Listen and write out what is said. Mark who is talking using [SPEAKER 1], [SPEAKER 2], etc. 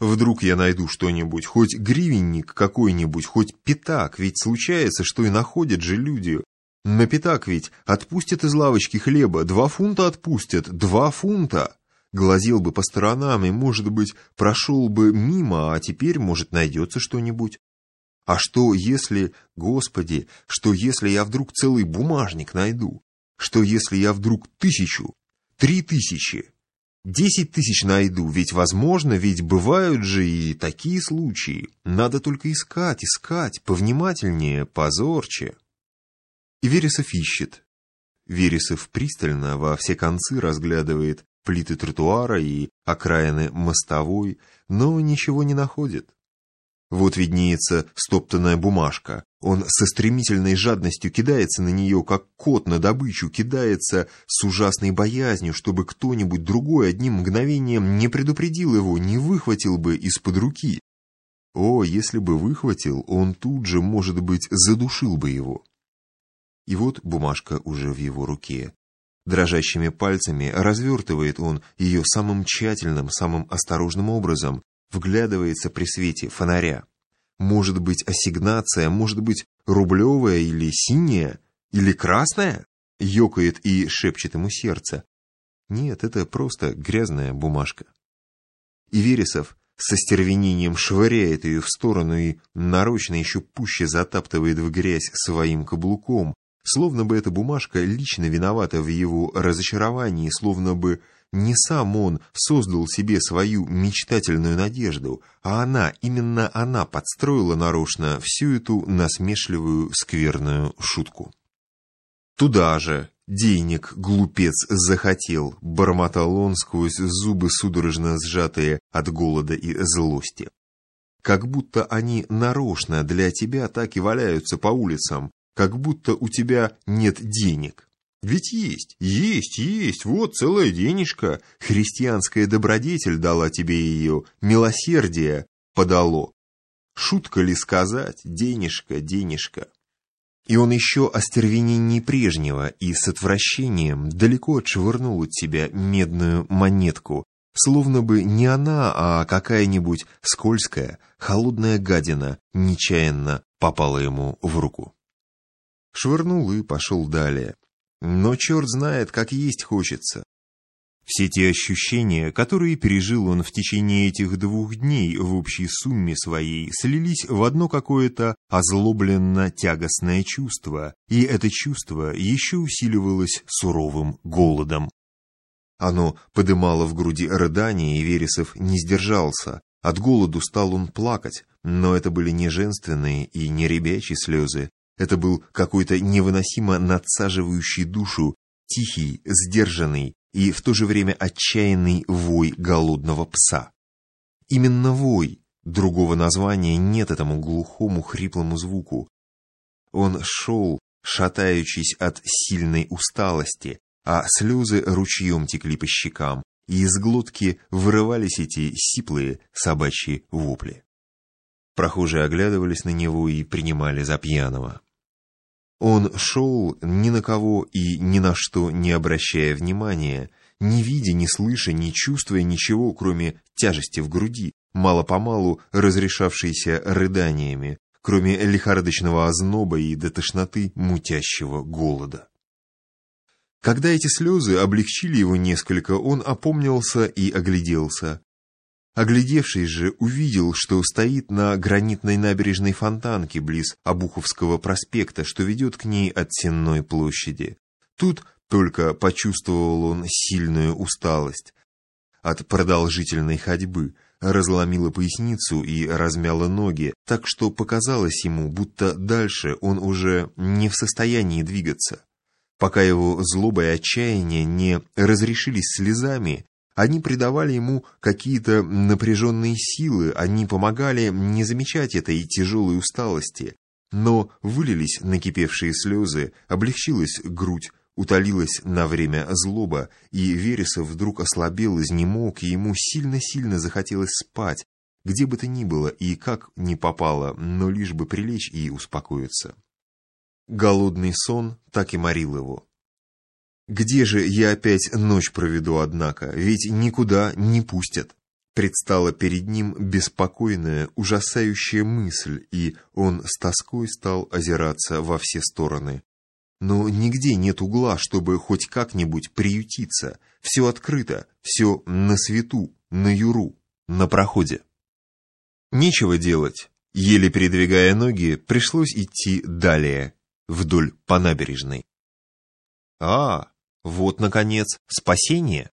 [SPEAKER 1] Вдруг я найду что-нибудь, хоть гривенник какой-нибудь, хоть пятак, ведь случается, что и находят же люди. На пятак ведь отпустят из лавочки хлеба, два фунта отпустят, два фунта. Глазел бы по сторонам и, может быть, прошел бы мимо, а теперь, может, найдется что-нибудь. А что если, Господи, что если я вдруг целый бумажник найду? Что если я вдруг тысячу, три тысячи, Десять тысяч найду, ведь возможно, ведь бывают же и такие случаи. Надо только искать, искать, повнимательнее, позорче. И Вересов ищет. Вересов пристально во все концы разглядывает плиты тротуара и окраины мостовой, но ничего не находит. Вот виднеется стоптанная бумажка. Он со стремительной жадностью кидается на нее, как кот на добычу, кидается с ужасной боязнью, чтобы кто-нибудь другой одним мгновением не предупредил его, не выхватил бы из-под руки. О, если бы выхватил, он тут же, может быть, задушил бы его. И вот бумажка уже в его руке. Дрожащими пальцами развертывает он ее самым тщательным, самым осторожным образом, вглядывается при свете фонаря. Может быть ассигнация, может быть рублевая или синяя, или красная? Ёкает и шепчет ему сердце. Нет, это просто грязная бумажка. И Вересов со стервенением швыряет ее в сторону и нарочно еще пуще затаптывает в грязь своим каблуком, словно бы эта бумажка лично виновата в его разочаровании, словно бы не сам он создал себе свою мечтательную надежду, а она, именно она подстроила нарочно всю эту насмешливую скверную шутку. Туда же денег глупец захотел, бормотал он сквозь зубы судорожно сжатые от голода и злости. Как будто они нарочно для тебя так и валяются по улицам, как будто у тебя нет денег. Ведь есть, есть, есть, вот целая денежка. Христианская добродетель дала тебе ее, милосердие подало. Шутка ли сказать, денежка, денежка. И он еще остервененней прежнего и с отвращением далеко отшвырнул от себя медную монетку, словно бы не она, а какая-нибудь скользкая, холодная гадина нечаянно попала ему в руку. Швырнул и пошел далее. Но черт знает, как есть хочется. Все те ощущения, которые пережил он в течение этих двух дней в общей сумме своей, слились в одно какое-то озлобленно-тягостное чувство, и это чувство еще усиливалось суровым голодом. Оно подымало в груди рыдание, и Вересов не сдержался. От голоду стал он плакать, но это были не женственные и не ребячьи слезы, это был какой-то невыносимо надсаживающий душу, тихий, сдержанный и в то же время отчаянный вой голодного пса. Именно вой, другого названия нет этому глухому хриплому звуку. Он шел, шатаючись от сильной усталости, а слезы ручьем текли по щекам, и из глотки вырывались эти сиплые собачьи вопли. Прохожие оглядывались на него и принимали за пьяного. Он шел ни на кого и ни на что не обращая внимания, не видя, не слыша, не чувствуя ничего, кроме тяжести в груди, мало-помалу разрешавшейся рыданиями, кроме лихорадочного озноба и до тошноты мутящего голода. Когда эти слезы облегчили его несколько, он опомнился и огляделся. Оглядевшись же, увидел, что стоит на гранитной набережной фонтанке близ Обуховского проспекта, что ведет к ней от Сенной площади. Тут только почувствовал он сильную усталость от продолжительной ходьбы, разломила поясницу и размяла ноги, так что показалось ему, будто дальше он уже не в состоянии двигаться. Пока его злоба и отчаяние не разрешились слезами, они придавали ему какие-то напряженные силы, они помогали не замечать этой тяжелой усталости. Но вылились накипевшие слезы, облегчилась грудь, утолилась на время злоба, и Вересов вдруг ослабел, изнемог, и ему сильно-сильно захотелось спать, где бы то ни было и как ни попало, но лишь бы прилечь и успокоиться. Голодный сон так и морил его. Где же я опять ночь проведу, однако, ведь никуда не пустят. Предстала перед ним беспокойная, ужасающая мысль, и он с тоской стал озираться во все стороны. Но нигде нет угла, чтобы хоть как-нибудь приютиться. Все открыто, все на свету, на юру, на проходе. Нечего делать. Еле передвигая ноги, пришлось идти далее, вдоль по набережной. А, вот, наконец, спасение.